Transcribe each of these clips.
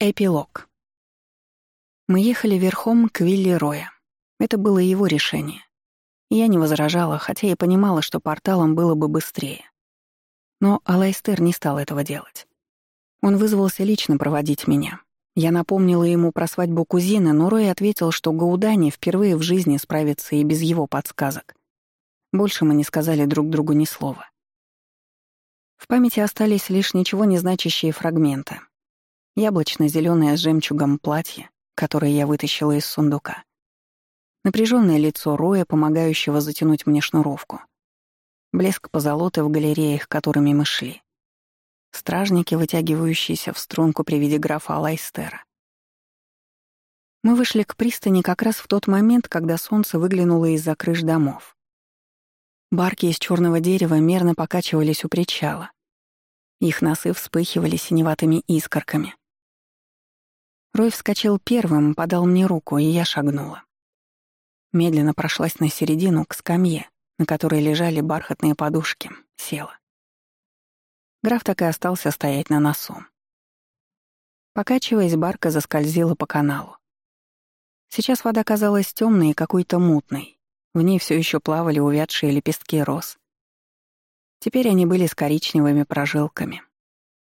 Эпилог. Мы ехали верхом к Вилли Роя. Это было его решение. Я не возражала, хотя и понимала, что порталом было бы быстрее. Но Алайстер не стал этого делать. Он вызвался лично проводить меня. Я напомнила ему про свадьбу кузины, но Рой ответил, что Гаудани впервые в жизни справится и без его подсказок. Больше мы не сказали друг другу ни слова. В памяти остались лишь ничего не значащие фрагменты — яблочно зеленое с жемчугом платье, которое я вытащила из сундука. Напряженное лицо Роя, помогающего затянуть мне шнуровку. Блеск позолоты в галереях, которыми мы шли. Стражники, вытягивающиеся в струнку при виде графа Алайстера. Мы вышли к пристани как раз в тот момент, когда солнце выглянуло из-за крыш домов. Барки из черного дерева мерно покачивались у причала. Их носы вспыхивали синеватыми искорками. Рой вскочил первым, подал мне руку, и я шагнула. Медленно прошлась на середину к скамье, на которой лежали бархатные подушки, села. Граф так и остался стоять на носу. Покачиваясь, барка заскользила по каналу. Сейчас вода казалась темной и какой-то мутной. В ней все еще плавали увядшие лепестки роз. Теперь они были с коричневыми прожилками.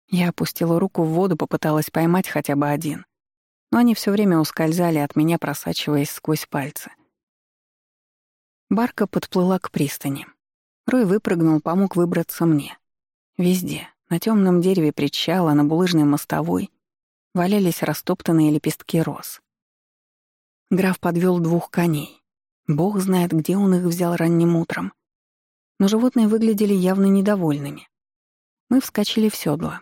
Я опустила руку в воду, попыталась поймать хотя бы один но они все время ускользали от меня, просачиваясь сквозь пальцы. Барка подплыла к пристани. Рой выпрыгнул, помог выбраться мне. Везде, на темном дереве причала, на булыжной мостовой, валялись растоптанные лепестки роз. Граф подвел двух коней. Бог знает, где он их взял ранним утром. Но животные выглядели явно недовольными. Мы вскочили в седло.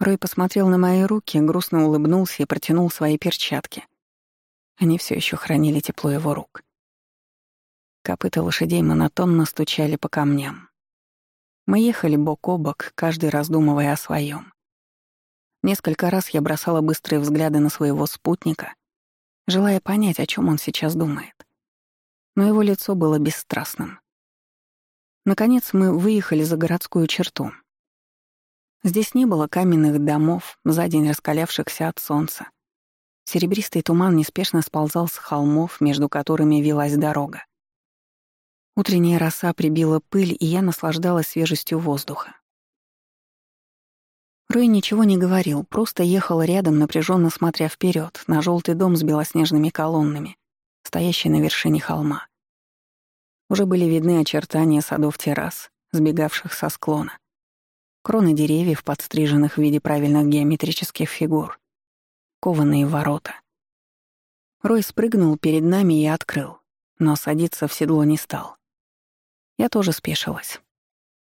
Рой посмотрел на мои руки, грустно улыбнулся и протянул свои перчатки. Они все еще хранили тепло его рук. Копыта лошадей монотонно стучали по камням. Мы ехали бок о бок, каждый раздумывая о своем. Несколько раз я бросала быстрые взгляды на своего спутника, желая понять, о чем он сейчас думает. Но его лицо было бесстрастным. Наконец мы выехали за городскую черту — Здесь не было каменных домов, за день раскалявшихся от солнца. Серебристый туман неспешно сползал с холмов, между которыми велась дорога. Утренняя роса прибила пыль, и я наслаждалась свежестью воздуха. Рой ничего не говорил, просто ехал рядом, напряженно смотря вперед на желтый дом с белоснежными колоннами, стоящий на вершине холма. Уже были видны очертания садов террас, сбегавших со склона кроны деревьев, подстриженных в виде правильных геометрических фигур, кованые ворота. Рой спрыгнул перед нами и открыл, но садиться в седло не стал. Я тоже спешилась.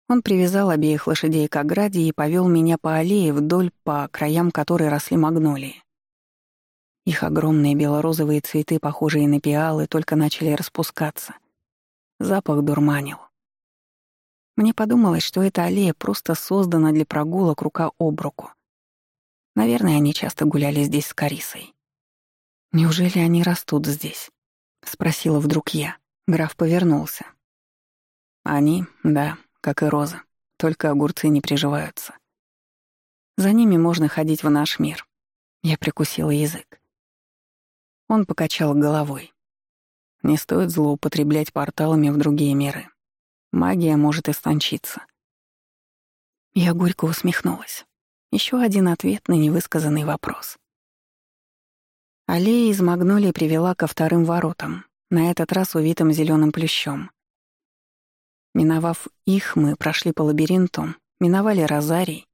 Он привязал обеих лошадей к ограде и повел меня по аллее вдоль, по краям которой росли магнолии. Их огромные белорозовые цветы, похожие на пиалы, только начали распускаться. Запах дурманил. Мне подумалось, что эта аллея просто создана для прогулок рука об руку. Наверное, они часто гуляли здесь с Карисой. «Неужели они растут здесь?» — спросила вдруг я. Граф повернулся. «Они, да, как и розы, только огурцы не приживаются. За ними можно ходить в наш мир». Я прикусила язык. Он покачал головой. Не стоит злоупотреблять порталами в другие миры. Магия может истончиться. Я горько усмехнулась. Еще один ответ на невысказанный вопрос. Аллея из магнолии привела ко вторым воротам, на этот раз увитым зеленым плющом. Миновав их, мы прошли по лабиринту, миновали розарий,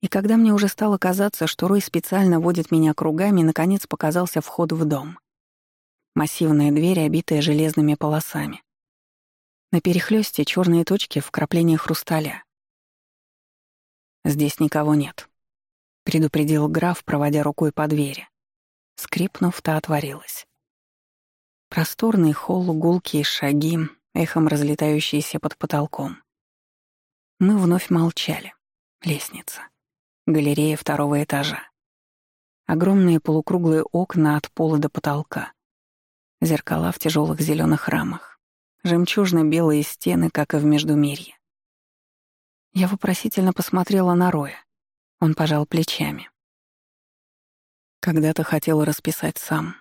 и когда мне уже стало казаться, что Рой специально водит меня кругами, наконец показался вход в дом. Массивная дверь, обитая железными полосами. На перехлёсте черные точки вкрапления хрусталя. «Здесь никого нет», — предупредил граф, проводя рукой по двери. Скрипнув, та отворилась. Просторный холл, гулкие шаги, эхом разлетающиеся под потолком. Мы вновь молчали. Лестница. Галерея второго этажа. Огромные полукруглые окна от пола до потолка. Зеркала в тяжелых зеленых рамах жемчужно-белые стены, как и в Междумирье. Я вопросительно посмотрела на Роя. Он пожал плечами. Когда-то хотел расписать сам.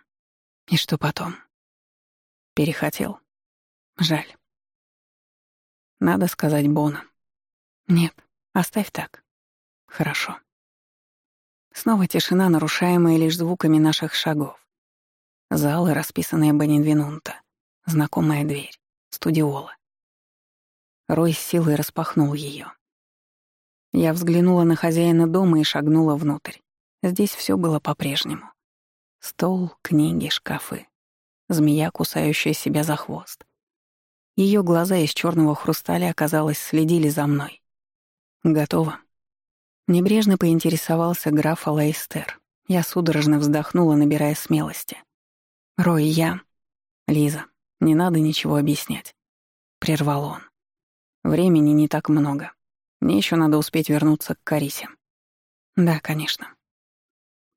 И что потом? Перехотел. Жаль. Надо сказать Бона. Нет, оставь так. Хорошо. Снова тишина, нарушаемая лишь звуками наших шагов. Залы, расписанные Бенинвинунта. Знакомая дверь. Студиола. Рой с силой распахнул ее. Я взглянула на хозяина дома и шагнула внутрь. Здесь все было по-прежнему. Стол, книги, шкафы. Змея, кусающая себя за хвост. Ее глаза из черного хрусталя, казалось, следили за мной. Готово. Небрежно поинтересовался граф Алайстер. Я судорожно вздохнула, набирая смелости. «Рой, я...» «Лиза, не надо ничего объяснять», — прервал он. «Времени не так много. Мне еще надо успеть вернуться к Карисе». «Да, конечно».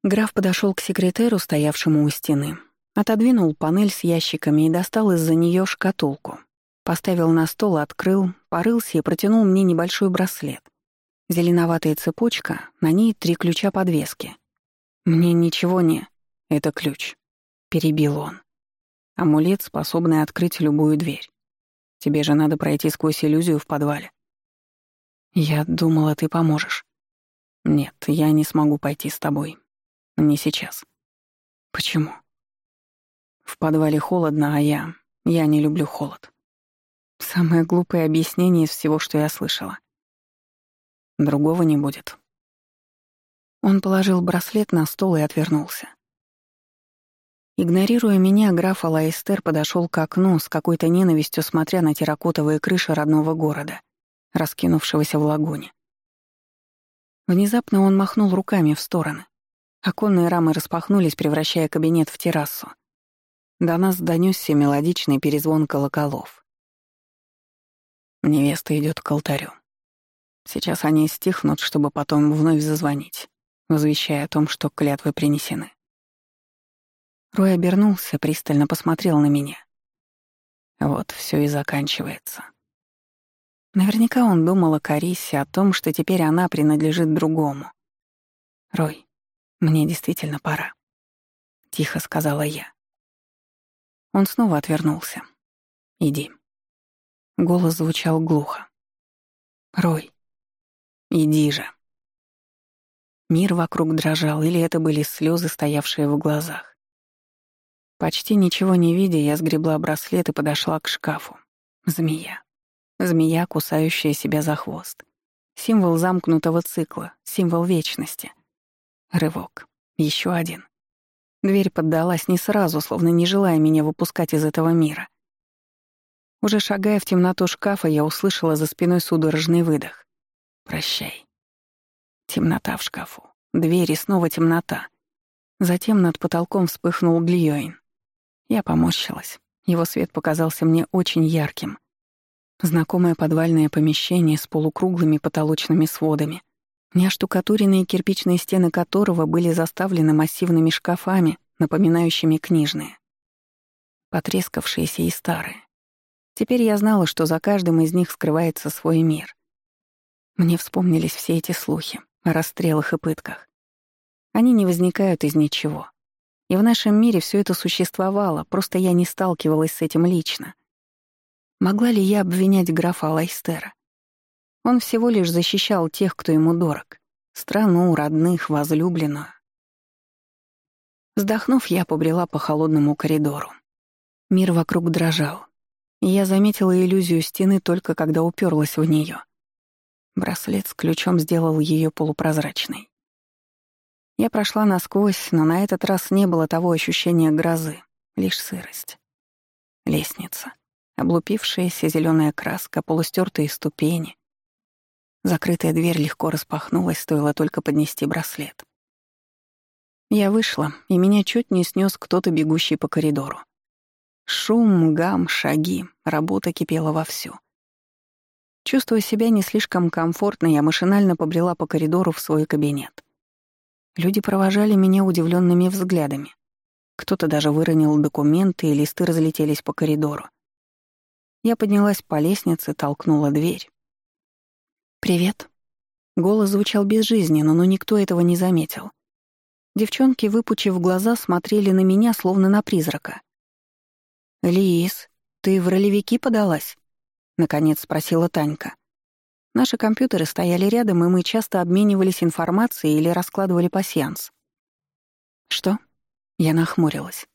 Граф подошел к секретеру, стоявшему у стены, отодвинул панель с ящиками и достал из-за нее шкатулку. Поставил на стол, открыл, порылся и протянул мне небольшой браслет. Зеленоватая цепочка, на ней три ключа подвески. «Мне ничего не...» «Это ключ», — перебил он. «Амулет, способный открыть любую дверь. Тебе же надо пройти сквозь иллюзию в подвале». «Я думала, ты поможешь». «Нет, я не смогу пойти с тобой. Не сейчас. Почему? В подвале холодно, а я... Я не люблю холод. Самое глупое объяснение из всего, что я слышала. Другого не будет. Он положил браслет на стол и отвернулся. Игнорируя меня, граф Алайстер подошел к окну с какой-то ненавистью, смотря на терракотовые крыши родного города, раскинувшегося в лагуне. Внезапно он махнул руками в стороны. Оконные рамы распахнулись, превращая кабинет в террасу. До нас донесся мелодичный перезвон колоколов. Невеста идет к алтарю. Сейчас они стихнут, чтобы потом вновь зазвонить, возвещая о том, что клятвы принесены. Рой обернулся, пристально посмотрел на меня. Вот все и заканчивается. Наверняка он думал о Карисе, о том, что теперь она принадлежит другому. Рой, мне действительно пора. Тихо сказала я. Он снова отвернулся. Иди. Голос звучал глухо. Рой, иди же. Мир вокруг дрожал, или это были слезы, стоявшие в глазах. Почти ничего не видя, я сгребла браслет и подошла к шкафу. Змея. Змея, кусающая себя за хвост. Символ замкнутого цикла, символ вечности. Рывок. Еще один. Дверь поддалась не сразу, словно не желая меня выпускать из этого мира. Уже шагая в темноту шкафа, я услышала за спиной судорожный выдох. «Прощай». Темнота в шкафу. Дверь и снова темнота. Затем над потолком вспыхнул Глиоин. Я поморщилась. Его свет показался мне очень ярким. Знакомое подвальное помещение с полукруглыми потолочными сводами — неоштукатуренные кирпичные стены которого были заставлены массивными шкафами, напоминающими книжные. Потрескавшиеся и старые. Теперь я знала, что за каждым из них скрывается свой мир. Мне вспомнились все эти слухи о расстрелах и пытках. Они не возникают из ничего. И в нашем мире все это существовало, просто я не сталкивалась с этим лично. Могла ли я обвинять графа Лайстера? Он всего лишь защищал тех, кто ему дорог. Страну, родных, возлюбленную. Вздохнув, я побрела по холодному коридору. Мир вокруг дрожал. Я заметила иллюзию стены только когда уперлась в нее. Браслет с ключом сделал ее полупрозрачной. Я прошла насквозь, но на этот раз не было того ощущения грозы, лишь сырость. Лестница. Облупившаяся зеленая краска, полустертые ступени, Закрытая дверь легко распахнулась, стоило только поднести браслет. Я вышла, и меня чуть не снес кто-то, бегущий по коридору. Шум, гам, шаги, работа кипела вовсю. Чувствуя себя не слишком комфортно, я машинально побрела по коридору в свой кабинет. Люди провожали меня удивленными взглядами. Кто-то даже выронил документы, и листы разлетелись по коридору. Я поднялась по лестнице, толкнула дверь. «Привет». Голос звучал безжизненно, но никто этого не заметил. Девчонки, выпучив глаза, смотрели на меня, словно на призрака. «Лиз, ты в ролевики подалась?» — наконец спросила Танька. Наши компьютеры стояли рядом, и мы часто обменивались информацией или раскладывали пасьянс. «Что?» — я нахмурилась.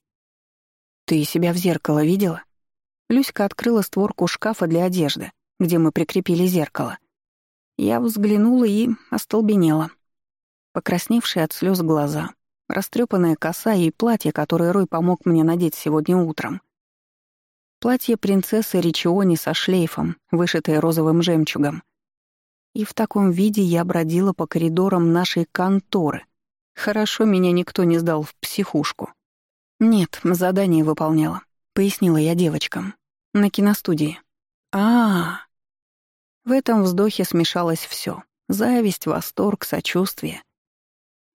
«Ты себя в зеркало видела?» Люська открыла створку шкафа для одежды, где мы прикрепили зеркало. Я взглянула и остолбенела. Покрасневшие от слез глаза, растрепанная коса и платье, которое Рой помог мне надеть сегодня утром. Платье принцессы Ричиони со шлейфом, вышитое розовым жемчугом. И в таком виде я бродила по коридорам нашей конторы. Хорошо меня никто не сдал в психушку. «Нет, задание выполняла», — пояснила я девочкам. «На киностудии». А, -а, а В этом вздохе смешалось все: Зависть, восторг, сочувствие.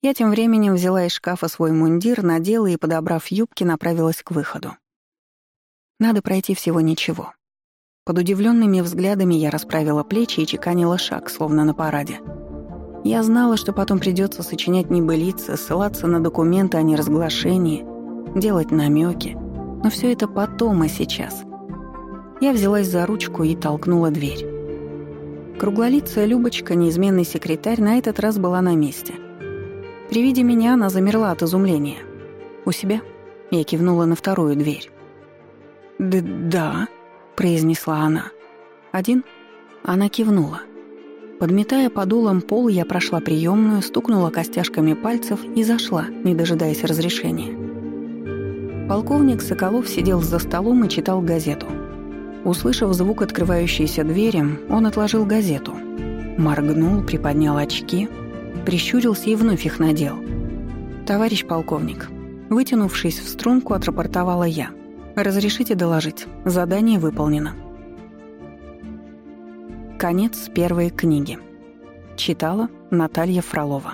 Я тем временем взяла из шкафа свой мундир, надела и, подобрав юбки, направилась к выходу. Надо пройти всего ничего. Под удивленными взглядами я расправила плечи и чеканила шаг, словно на параде. Я знала, что потом придется сочинять небылицы, ссылаться на документы о неразглашении, делать намеки, но все это потом, а сейчас. Я взялась за ручку и толкнула дверь. Круглолицая Любочка, неизменный секретарь, на этот раз была на месте. При виде меня она замерла от изумления. «У себя?» Я кивнула на вторую дверь. «Да, да», — произнесла она. «Один?» Она кивнула. Подметая подулом пол, я прошла приемную, стукнула костяшками пальцев и зашла, не дожидаясь разрешения. Полковник Соколов сидел за столом и читал газету. Услышав звук открывающейся двери, он отложил газету. Моргнул, приподнял очки, прищурился и вновь их надел. «Товарищ полковник», вытянувшись в струнку, отрапортовала я — Разрешите доложить. Задание выполнено. Конец первой книги. Читала Наталья Фролова.